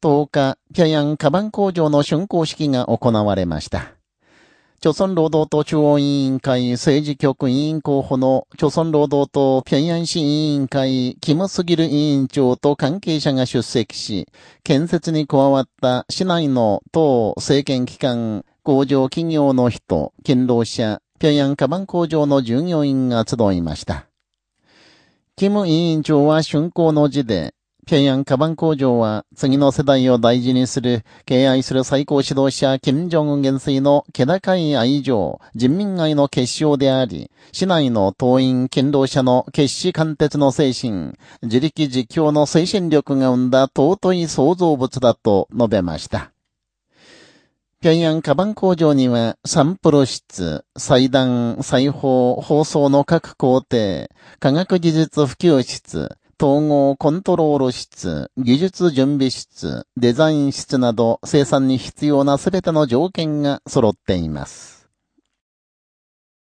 10日、平壌カバン工場の竣工式が行われました。朝鮮労働党中央委員会政治局委員候補の朝鮮労働党平壌市委員会キム・スギル委員長と関係者が出席し、建設に加わった市内の党政権機関、工場企業の人、勤労者、平壌カバン工場の従業員が集いました。キム委員長は竣工の字で、平壌カバン工場は次の世代を大事にする、敬愛する最高指導者金正恩元帥の気高い愛情、人民愛の結晶であり、市内の党員、勤労者の決死貫徹の精神、自力自強の精神力が生んだ尊い創造物だと述べました。平壌カバン工場には、サンプル室、祭壇、裁縫、放送の各工程、科学技術普及室、統合コントロール室、技術準備室、デザイン室など生産に必要なすべての条件が揃っています。